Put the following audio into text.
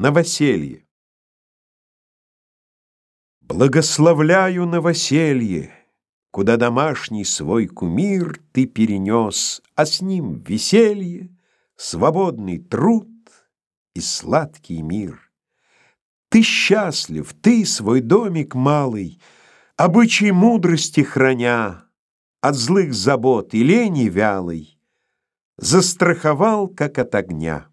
Новоселье. Благословляю новоселье, Куда домашний свой кумир Ты перенес, а с ним веселье, Свободный труд и сладкий мир. Ты счастлив, ты свой домик малый, Обычай мудрости храня, От злых забот и лени вялой, Застраховал, как от огня.